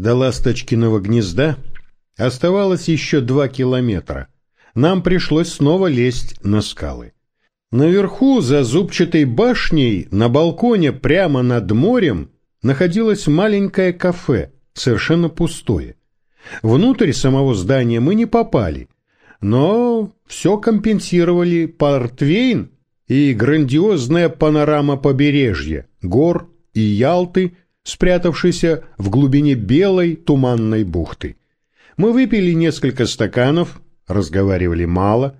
До Ласточкиного гнезда оставалось еще два километра. Нам пришлось снова лезть на скалы. Наверху, за зубчатой башней, на балконе прямо над морем, находилось маленькое кафе, совершенно пустое. Внутрь самого здания мы не попали, но все компенсировали портвейн и грандиозная панорама побережья, гор и Ялты, спрятавшейся в глубине белой туманной бухты. Мы выпили несколько стаканов, разговаривали мало.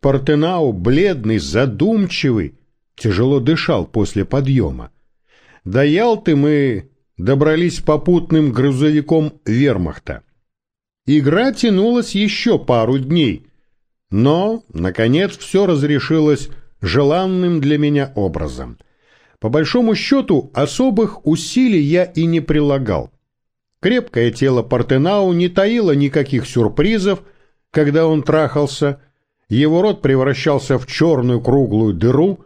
Портенау, бледный, задумчивый, тяжело дышал после подъема. До Ялты мы добрались попутным грузовиком вермахта. Игра тянулась еще пару дней, но, наконец, все разрешилось желанным для меня образом. По большому счету, особых усилий я и не прилагал. Крепкое тело Портенау не таило никаких сюрпризов, когда он трахался, его рот превращался в черную круглую дыру,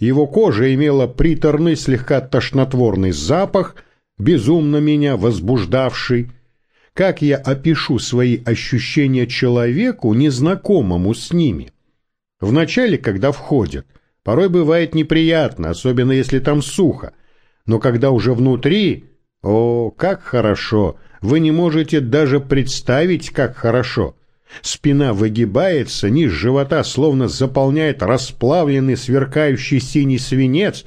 его кожа имела приторный слегка тошнотворный запах, безумно меня возбуждавший. Как я опишу свои ощущения человеку, незнакомому с ними? Вначале, когда входят, порой бывает неприятно, особенно если там сухо, но когда уже внутри, о, как хорошо, вы не можете даже представить, как хорошо. Спина выгибается, низ живота словно заполняет расплавленный сверкающий синий свинец,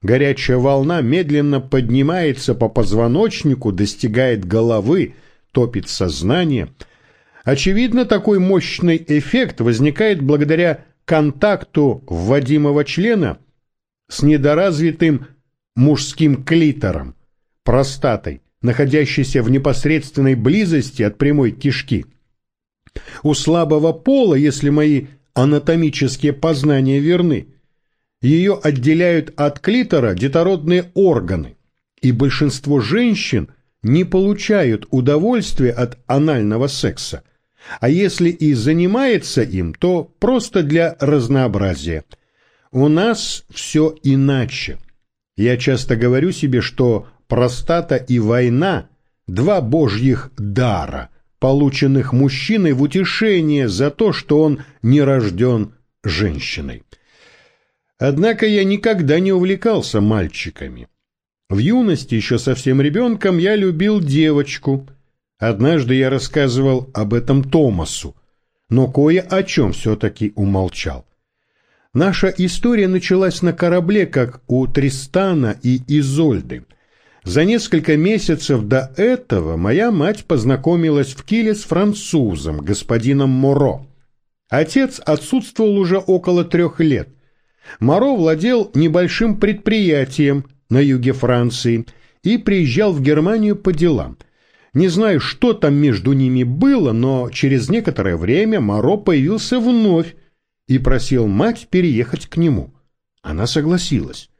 горячая волна медленно поднимается по позвоночнику, достигает головы, топит сознание. Очевидно, такой мощный эффект возникает благодаря контакту вводимого члена с недоразвитым мужским клитором, простатой, находящейся в непосредственной близости от прямой кишки. У слабого пола, если мои анатомические познания верны, ее отделяют от клитора детородные органы, и большинство женщин не получают удовольствия от анального секса, а если и занимается им, то просто для разнообразия. У нас все иначе. Я часто говорю себе, что простата и война – два божьих дара – полученных мужчиной в утешение за то, что он не рожден женщиной. Однако я никогда не увлекался мальчиками. В юности, еще совсем ребенком, я любил девочку. Однажды я рассказывал об этом Томасу, но кое о чем все-таки умолчал. Наша история началась на корабле, как у Тристана и Изольды – за несколько месяцев до этого моя мать познакомилась в Киле с французом, господином Моро. Отец отсутствовал уже около трех лет. Моро владел небольшим предприятием на юге Франции и приезжал в Германию по делам. Не знаю, что там между ними было, но через некоторое время Моро появился вновь и просил мать переехать к нему. Она согласилась.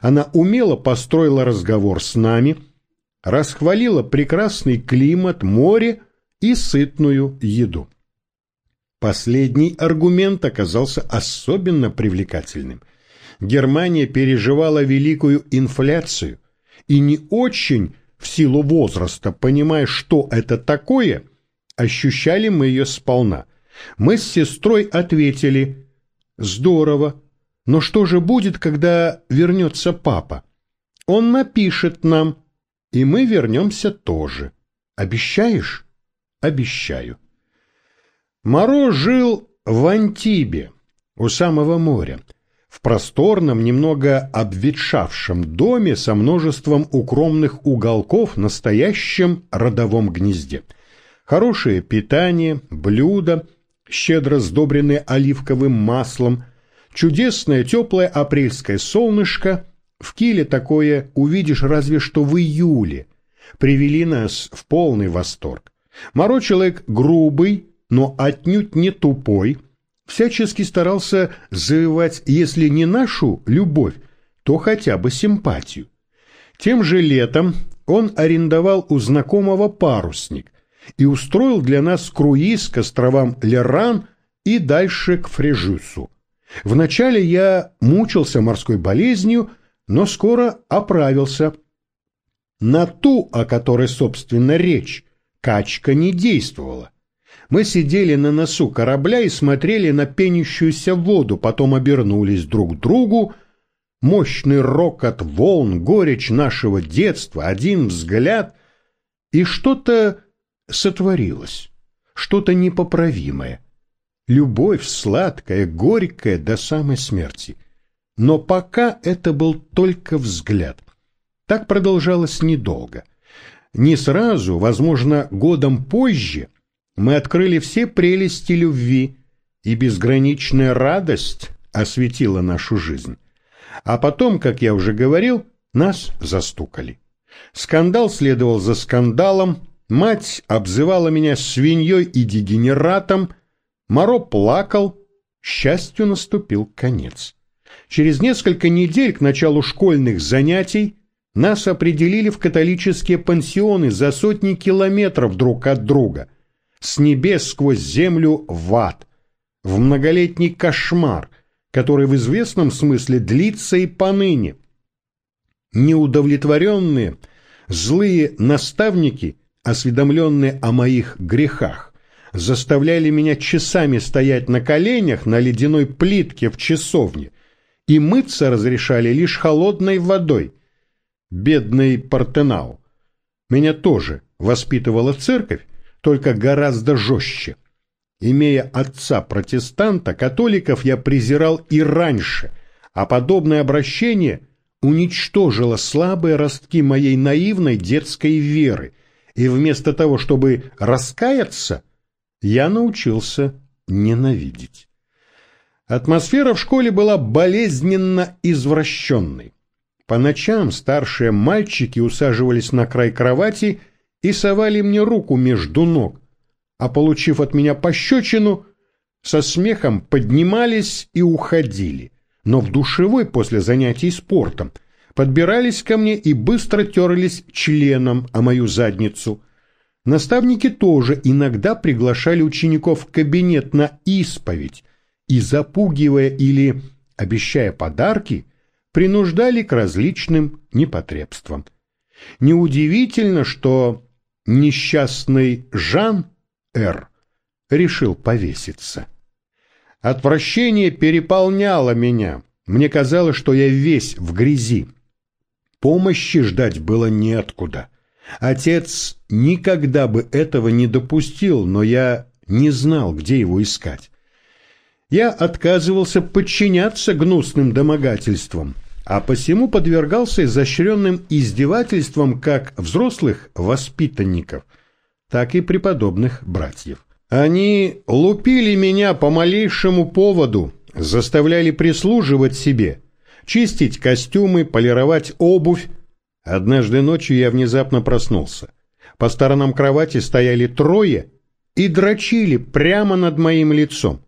Она умело построила разговор с нами, расхвалила прекрасный климат, море и сытную еду. Последний аргумент оказался особенно привлекательным. Германия переживала великую инфляцию и не очень в силу возраста, понимая, что это такое, ощущали мы ее сполна. Мы с сестрой ответили «Здорово, но что же будет, когда вернется папа? Он напишет нам, и мы вернемся тоже. Обещаешь? Обещаю. Моро жил в Антибе, у самого моря, в просторном, немного обветшавшем доме со множеством укромных уголков настоящем родовом гнезде. Хорошее питание, блюда, щедро сдобренные оливковым маслом, Чудесное теплое апрельское солнышко, в Киле такое увидишь разве что в июле, привели нас в полный восторг. Моро человек грубый, но отнюдь не тупой, всячески старался завоевать, если не нашу любовь, то хотя бы симпатию. Тем же летом он арендовал у знакомого парусник и устроил для нас круиз к островам Леран и дальше к Фрежюсу. Вначале я мучился морской болезнью, но скоро оправился. На ту, о которой, собственно, речь, качка не действовала. Мы сидели на носу корабля и смотрели на пенящуюся воду, потом обернулись друг к другу. Мощный рокот волн, горечь нашего детства, один взгляд, и что-то сотворилось, что-то непоправимое. Любовь сладкая, горькая до самой смерти. Но пока это был только взгляд. Так продолжалось недолго. Не сразу, возможно, годом позже, мы открыли все прелести любви, и безграничная радость осветила нашу жизнь. А потом, как я уже говорил, нас застукали. Скандал следовал за скандалом, мать обзывала меня свиньей и дегенератом, Моро плакал, счастью наступил конец. Через несколько недель к началу школьных занятий нас определили в католические пансионы за сотни километров друг от друга, с небес сквозь землю в ад, в многолетний кошмар, который в известном смысле длится и поныне. Неудовлетворенные, злые наставники, осведомленные о моих грехах, заставляли меня часами стоять на коленях на ледяной плитке в часовне, и мыться разрешали лишь холодной водой. Бедный Партенау. Меня тоже воспитывала церковь, только гораздо жестче. Имея отца-протестанта, католиков я презирал и раньше, а подобное обращение уничтожило слабые ростки моей наивной детской веры, и вместо того, чтобы раскаяться – я научился ненавидеть. Атмосфера в школе была болезненно извращенной. По ночам старшие мальчики усаживались на край кровати и совали мне руку между ног, а, получив от меня пощечину, со смехом поднимались и уходили, но в душевой после занятий спортом. Подбирались ко мне и быстро терлись членом о мою задницу – Наставники тоже иногда приглашали учеников в кабинет на исповедь и, запугивая или обещая подарки, принуждали к различным непотребствам. Неудивительно, что несчастный Жан Р. решил повеситься. Отвращение переполняло меня. Мне казалось, что я весь в грязи. Помощи ждать было неоткуда. Отец никогда бы этого не допустил, но я не знал, где его искать. Я отказывался подчиняться гнусным домогательствам, а посему подвергался изощренным издевательствам как взрослых воспитанников, так и преподобных братьев. Они лупили меня по малейшему поводу, заставляли прислуживать себе, чистить костюмы, полировать обувь, Однажды ночью я внезапно проснулся. По сторонам кровати стояли трое и дрочили прямо над моим лицом.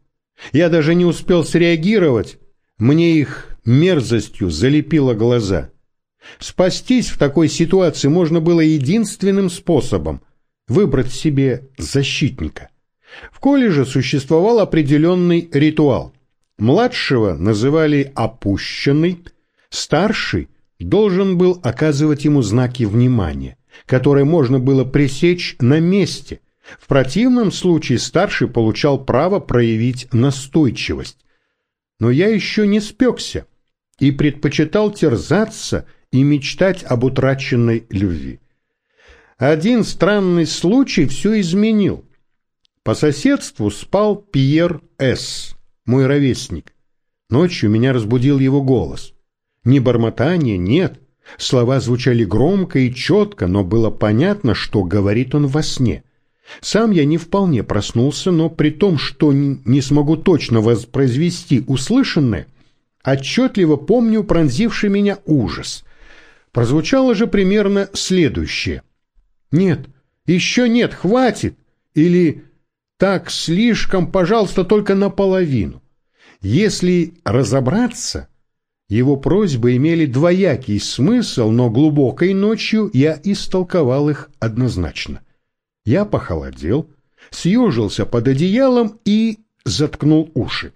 Я даже не успел среагировать, мне их мерзостью залепило глаза. Спастись в такой ситуации можно было единственным способом – выбрать себе защитника. В колледже существовал определенный ритуал. Младшего называли «опущенный», старший должен был оказывать ему знаки внимания, которые можно было пресечь на месте. В противном случае старший получал право проявить настойчивость. Но я еще не спекся и предпочитал терзаться и мечтать об утраченной любви. Один странный случай все изменил. По соседству спал Пьер С., мой ровесник. Ночью меня разбудил его голос. Ни бормотания нет. Слова звучали громко и четко, но было понятно, что говорит он во сне. Сам я не вполне проснулся, но при том, что не смогу точно воспроизвести услышанное, отчетливо помню пронзивший меня ужас. Прозвучало же примерно следующее. «Нет, еще нет, хватит!» Или «Так, слишком, пожалуйста, только наполовину». Если разобраться, его просьбы имели двоякий смысл, но глубокой ночью я истолковал их однозначно. Я похолодел, съежился под одеялом и заткнул уши.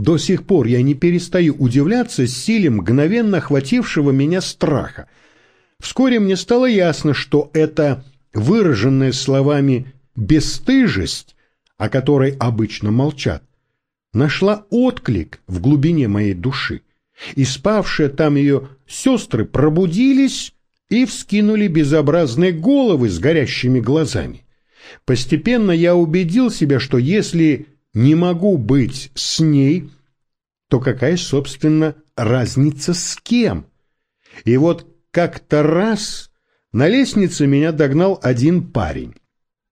До сих пор я не перестаю удивляться силе мгновенно охватившего меня страха. Вскоре мне стало ясно, что это выраженная словами «бесстыжесть», о которой обычно молчат, нашла отклик в глубине моей души, и спавшие там ее сестры пробудились и вскинули безобразные головы с горящими глазами. Постепенно я убедил себя, что если не могу быть с ней, то какая, собственно, разница с кем? И вот как-то раз на лестнице меня догнал один парень.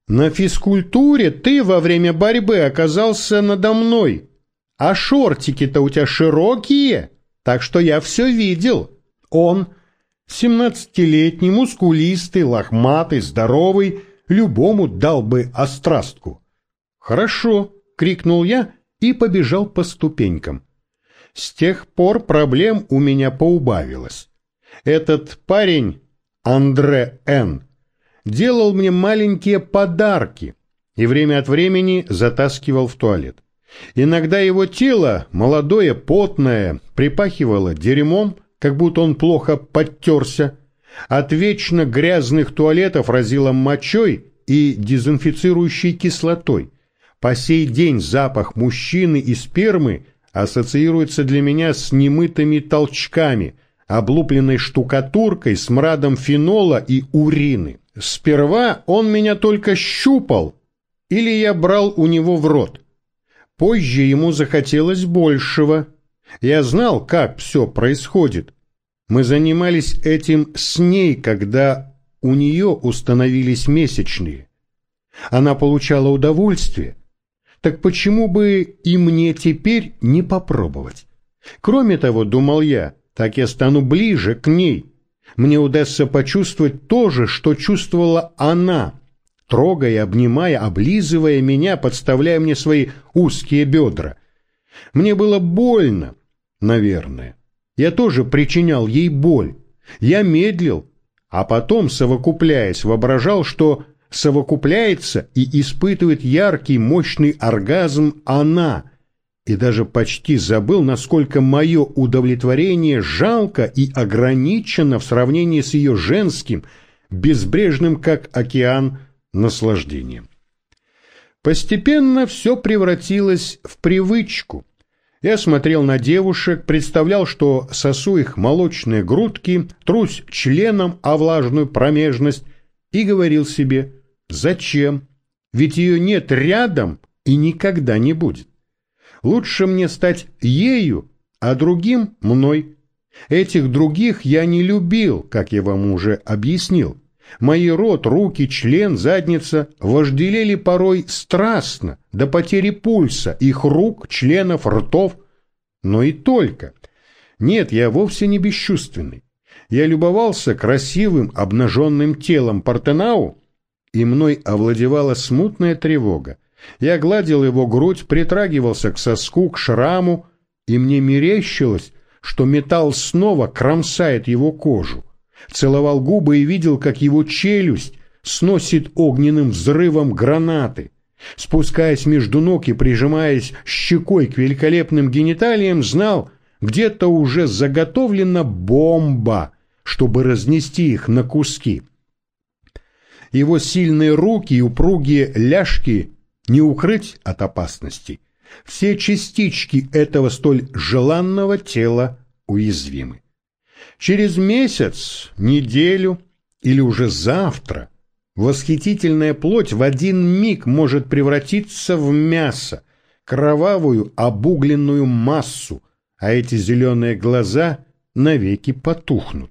На физкультуре ты во время борьбы оказался надо мной, а шортики-то у тебя широкие, так что я все видел. Он, семнадцатилетний, мускулистый, лохматый, здоровый, любому дал бы острастку. «Хорошо», — крикнул я и побежал по ступенькам. С тех пор проблем у меня поубавилось. Этот парень, Андре Н., делал мне маленькие подарки и время от времени затаскивал в туалет. Иногда его тело, молодое, потное, припахивало дерьмом, как будто он плохо подтерся. От вечно грязных туалетов разило мочой и дезинфицирующей кислотой. По сей день запах мужчины и спермы ассоциируется для меня с немытыми толчками, облупленной штукатуркой, смрадом фенола и урины. Сперва он меня только щупал, или я брал у него в рот. Позже ему захотелось большего. Я знал, как все происходит. Мы занимались этим с ней, когда у нее установились месячные. Она получала удовольствие. Так почему бы и мне теперь не попробовать? Кроме того, думал я, так я стану ближе к ней. Мне удастся почувствовать то же, что чувствовала она, трогая, обнимая, облизывая меня, подставляя мне свои узкие бедра. Мне было больно, наверное. Я тоже причинял ей боль. Я медлил, а потом, совокупляясь, воображал, что совокупляется и испытывает яркий, мощный оргазм она, и даже почти забыл, насколько мое удовлетворение жалко и ограничено в сравнении с ее женским, безбрежным, как океан, наслаждением. Постепенно все превратилось в привычку. Я смотрел на девушек, представлял, что сосу их молочные грудки, трусь членом о влажную промежность и говорил себе «Зачем? Ведь ее нет рядом и никогда не будет. Лучше мне стать ею, а другим – мной. Этих других я не любил, как я вам уже объяснил. Мои рот, руки, член, задница вожделели порой страстно, до потери пульса, их рук, членов, ртов. Но и только. Нет, я вовсе не бесчувственный. Я любовался красивым обнаженным телом Партенау, и мной овладевала смутная тревога. Я гладил его грудь, притрагивался к соску, к шраму, и мне мерещилось, что металл снова кромсает его кожу целовал губы и видел, как его челюсть сносит огненным взрывом гранаты. Спускаясь между ног и прижимаясь щекой к великолепным гениталиям, знал, где-то уже заготовлена бомба, чтобы разнести их на куски. Его сильные руки и упругие ляжки не укрыть от опасности. Все частички этого столь желанного тела уязвимы. Через месяц, неделю или уже завтра восхитительная плоть в один миг может превратиться в мясо, кровавую обугленную массу, а эти зеленые глаза навеки потухнут.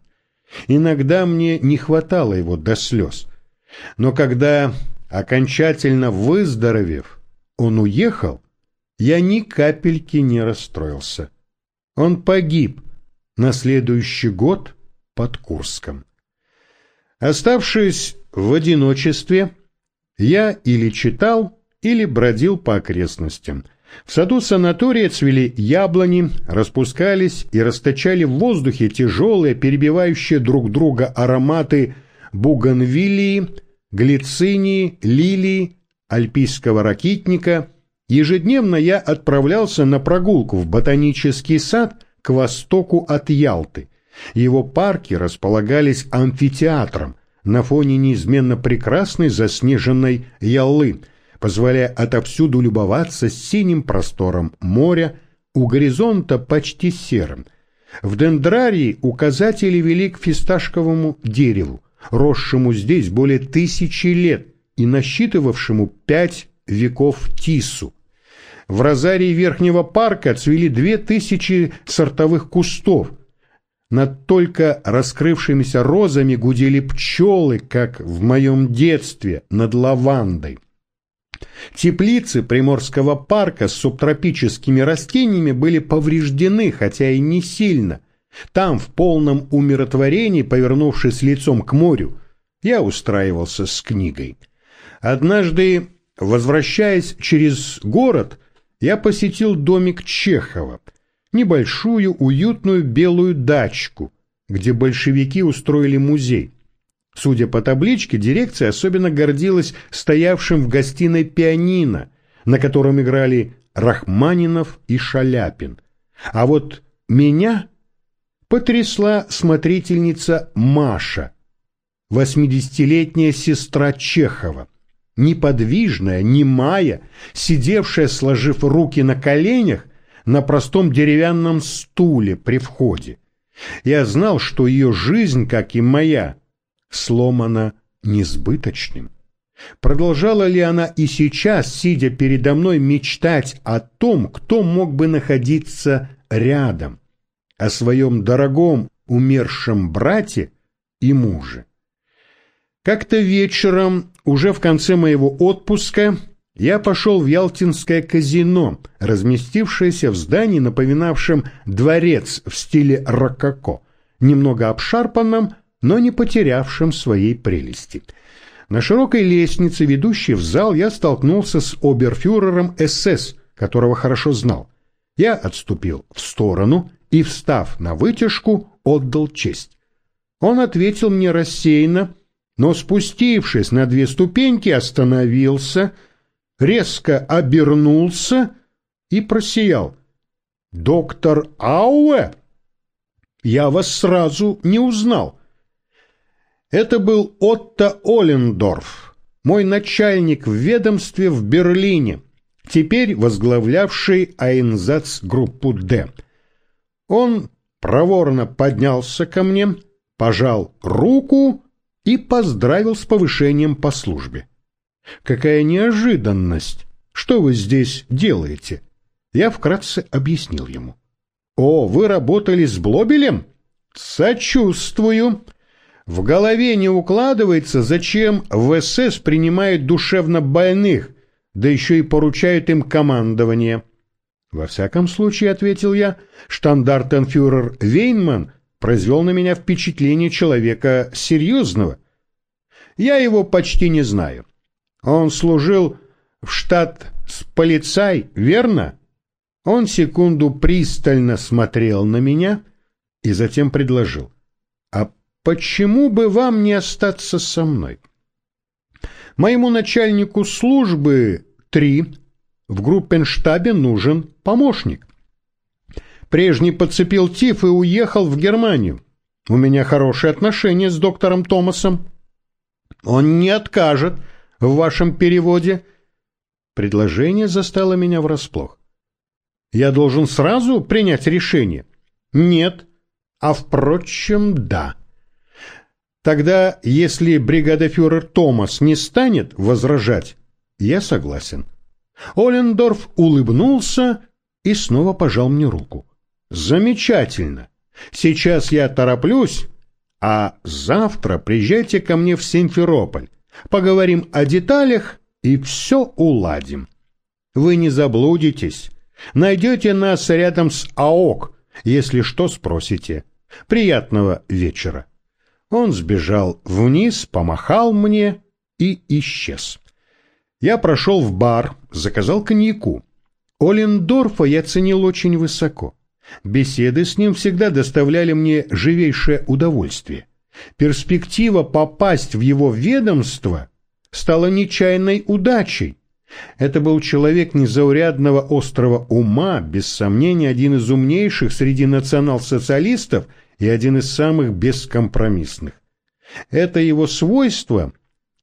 Иногда мне не хватало его до слез. Но когда, окончательно выздоровев, он уехал, я ни капельки не расстроился. Он погиб, на следующий год под Курском. Оставшись в одиночестве, я или читал, или бродил по окрестностям. В саду санатория цвели яблони, распускались и расточали в воздухе тяжелые, перебивающие друг друга ароматы бугонвиллии, глицинии, лилии, альпийского ракитника. Ежедневно я отправлялся на прогулку в ботанический сад – к востоку от Ялты. Его парки располагались амфитеатром на фоне неизменно прекрасной заснеженной ялы, позволяя отовсюду любоваться синим простором моря, у горизонта почти серым. В дендрарии указатели вели к фисташковому дереву, росшему здесь более тысячи лет и насчитывавшему пять веков тису. В розарии Верхнего парка цвели две тысячи сортовых кустов. Над только раскрывшимися розами гудели пчелы, как в моем детстве над лавандой. Теплицы Приморского парка с субтропическими растениями были повреждены, хотя и не сильно. Там, в полном умиротворении, повернувшись лицом к морю, я устраивался с книгой. Однажды, возвращаясь через город, я посетил домик Чехова, небольшую уютную белую дачку, где большевики устроили музей. Судя по табличке, дирекция особенно гордилась стоявшим в гостиной пианино, на котором играли Рахманинов и Шаляпин. А вот меня потрясла смотрительница Маша, восьмидесятилетняя сестра Чехова, неподвижная, немая, сидевшая, сложив руки на коленях, на простом деревянном стуле при входе. Я знал, что ее жизнь, как и моя, сломана несбыточным. Продолжала ли она и сейчас, сидя передо мной, мечтать о том, кто мог бы находиться рядом, о своем дорогом умершем брате и муже? Как-то вечером, уже в конце моего отпуска, я пошел в Ялтинское казино, разместившееся в здании, напоминавшем дворец в стиле рококо, немного обшарпанном, но не потерявшим своей прелести. На широкой лестнице, ведущей в зал, я столкнулся с оберфюрером СС, которого хорошо знал. Я отступил в сторону и, встав на вытяжку, отдал честь. Он ответил мне рассеянно, но, спустившись на две ступеньки, остановился, резко обернулся и просиял. «Доктор Ауэ? Я вас сразу не узнал. Это был Отто Олендорф, мой начальник в ведомстве в Берлине, теперь возглавлявший Айнзац-группу «Д». Он проворно поднялся ко мне, пожал руку и поздравил с повышением по службе. «Какая неожиданность! Что вы здесь делаете?» Я вкратце объяснил ему. «О, вы работали с Блобелем?» «Сочувствую!» В голове не укладывается, зачем в СС принимают душевно больных, да еще и поручают им командование. Во всяком случае, ответил я, штандартенфюрер Вейнман произвел на меня впечатление человека серьезного. Я его почти не знаю. Он служил в штат с полицай, верно? Он секунду пристально смотрел на меня и затем предложил. А почему бы вам не остаться со мной? Моему начальнику службы три в группенштабе нужен помощник. Прежний подцепил тиф и уехал в Германию. У меня хорошие отношения с доктором Томасом. Он не откажет в вашем переводе. Предложение застало меня врасплох. Я должен сразу принять решение? Нет. А впрочем, да. Тогда, если бригадофюрер Томас не станет возражать, я согласен. Олендорф улыбнулся и снова пожал мне руку. Замечательно. Сейчас я тороплюсь, а завтра приезжайте ко мне в Симферополь. Поговорим о деталях и все уладим. Вы не заблудитесь. Найдете нас рядом с АОК, если что спросите. Приятного вечера. Он сбежал вниз, помахал мне и исчез. Я прошел в бар, заказал коньяку. Олендорфа я ценил очень высоко. Беседы с ним всегда доставляли мне живейшее удовольствие. Перспектива попасть в его ведомство стала нечаянной удачей. Это был человек незаурядного острого ума, без сомнения один из умнейших среди национал-социалистов и один из самых бескомпромиссных. Это его свойство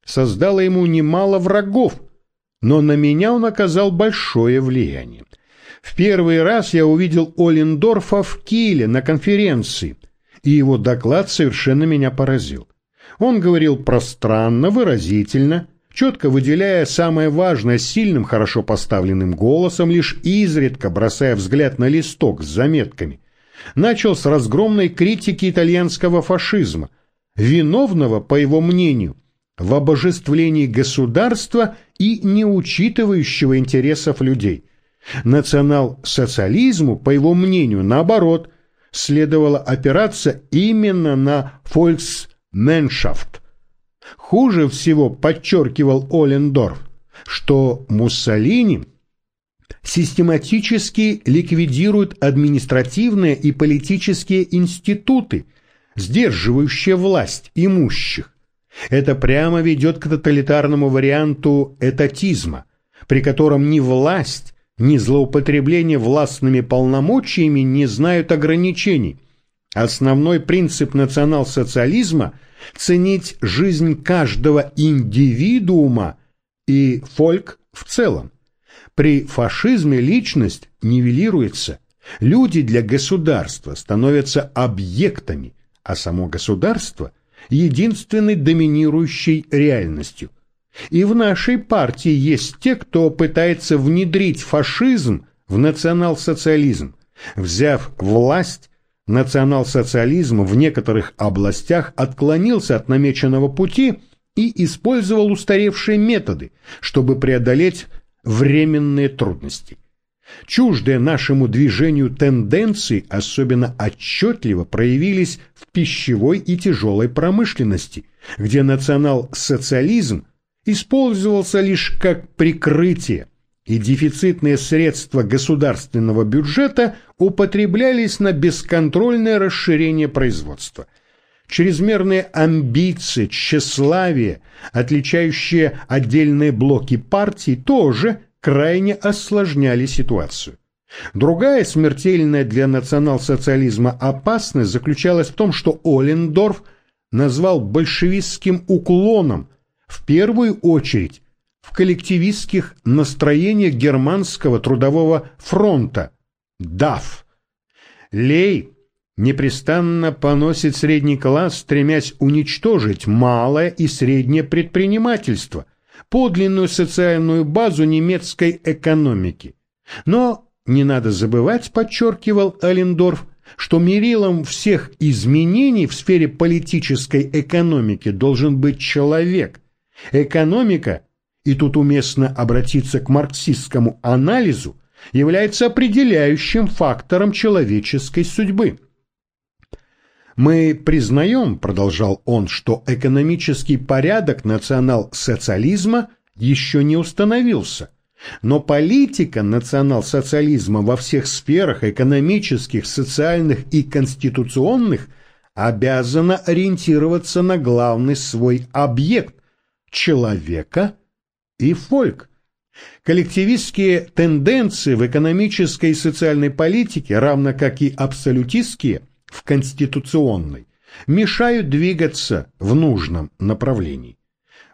создало ему немало врагов, но на меня он оказал большое влияние. В первый раз я увидел Олендорфа в Киле на конференции, и его доклад совершенно меня поразил. Он говорил пространно, выразительно, четко выделяя самое важное сильным, хорошо поставленным голосом, лишь изредка бросая взгляд на листок с заметками. Начал с разгромной критики итальянского фашизма, виновного, по его мнению, в обожествлении государства и не учитывающего интересов людей. Национал-социализму, по его мнению, наоборот, следовало опираться именно на «фольксменшафт», Хуже всего подчеркивал Олендорф, что Муссолини систематически ликвидирует административные и политические институты, сдерживающие власть имущих. Это прямо ведет к тоталитарному варианту этатизма, при котором ни власть, ни злоупотребление властными полномочиями не знают ограничений. Основной принцип национал-социализма – ценить жизнь каждого индивидуума и фольк в целом. При фашизме личность нивелируется, люди для государства становятся объектами, а само государство – единственной доминирующей реальностью. И в нашей партии есть те, кто пытается внедрить фашизм в национал-социализм, взяв власть национал-социализм в некоторых областях отклонился от намеченного пути и использовал устаревшие методы, чтобы преодолеть временные трудности. Чуждые нашему движению тенденции особенно отчетливо проявились в пищевой и тяжелой промышленности, где национал-социализм использовался лишь как прикрытие, и дефицитные средства государственного бюджета употреблялись на бесконтрольное расширение производства. Чрезмерные амбиции, тщеславие, отличающие отдельные блоки партий, тоже крайне осложняли ситуацию. Другая смертельная для национал-социализма опасность заключалась в том, что Олендорф назвал большевистским уклоном в первую очередь в коллективистских настроениях германского трудового фронта, ДАФ. Лей непрестанно поносит средний класс, стремясь уничтожить малое и среднее предпринимательство, подлинную социальную базу немецкой экономики. Но не надо забывать, подчеркивал Аллендорф, что мерилом всех изменений в сфере политической экономики должен быть человек. Экономика и тут уместно обратиться к марксистскому анализу, является определяющим фактором человеческой судьбы. Мы признаем, продолжал он, что экономический порядок национал-социализма еще не установился, но политика национал-социализма во всех сферах экономических, социальных и конституционных обязана ориентироваться на главный свой объект – человека – и фольк. Коллективистские тенденции в экономической и социальной политике, равно как и абсолютистские в конституционной, мешают двигаться в нужном направлении.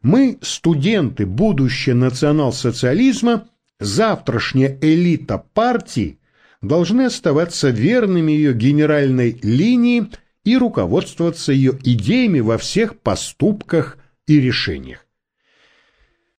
Мы, студенты, будущее национал-социализма, завтрашняя элита партии, должны оставаться верными ее генеральной линии и руководствоваться ее идеями во всех поступках и решениях.